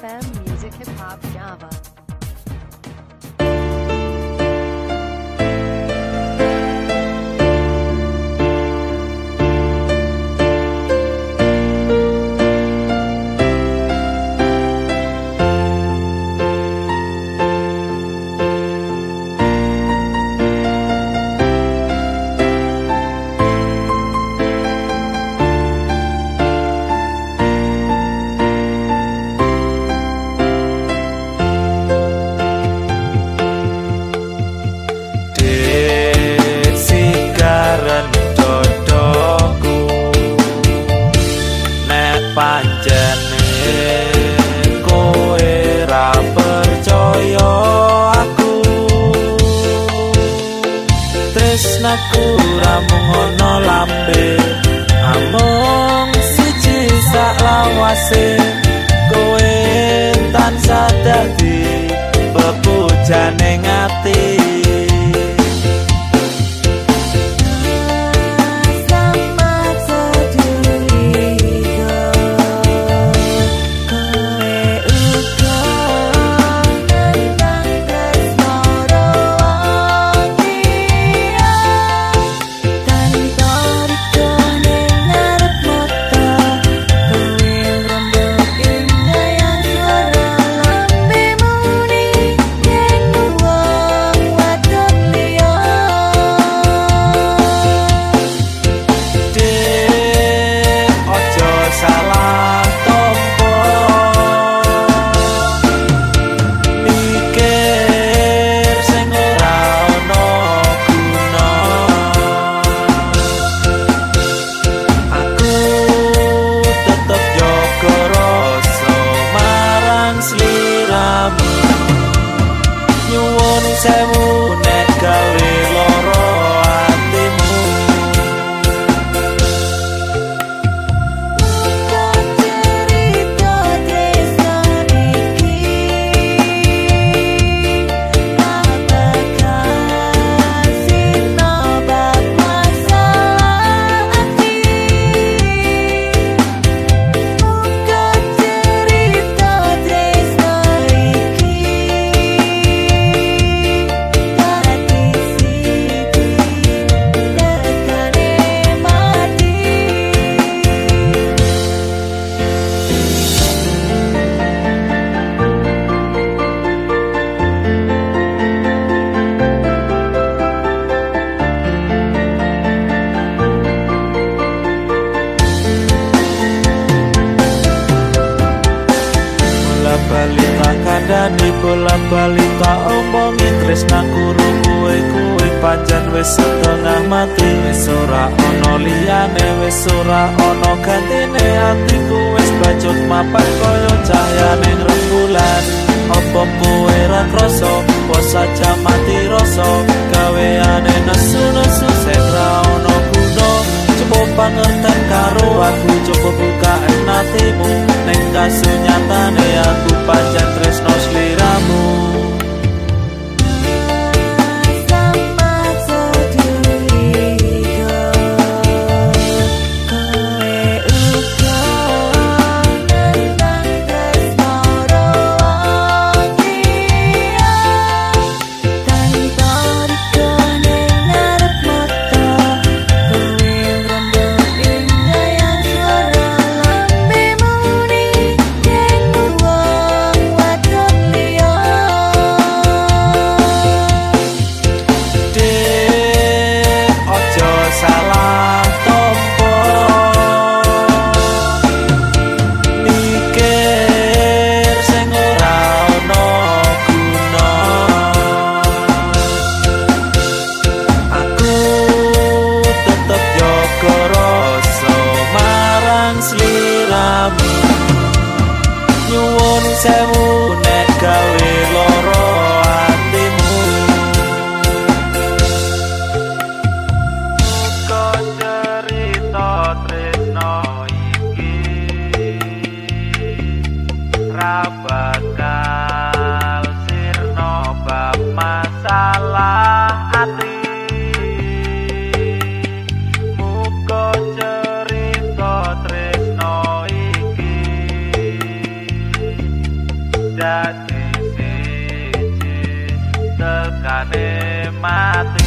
FM Music Hip Hop Java. Nek panjene kowe ra percaya aku. Tresnaku ra mung ana lambe Amung siji sak lawase. Kowe tansah dadi bebujane ngati se kandani bola bali tak omongi tresnaku kowe kowe pancen wis setengah mati. Wis ora ana liyane wis ora ana gantine atiku wis bacut mapan kaya cahyane rembulan opo kowe ra krasa pos aja mati rasa gaweane nesu nesu xem u mati.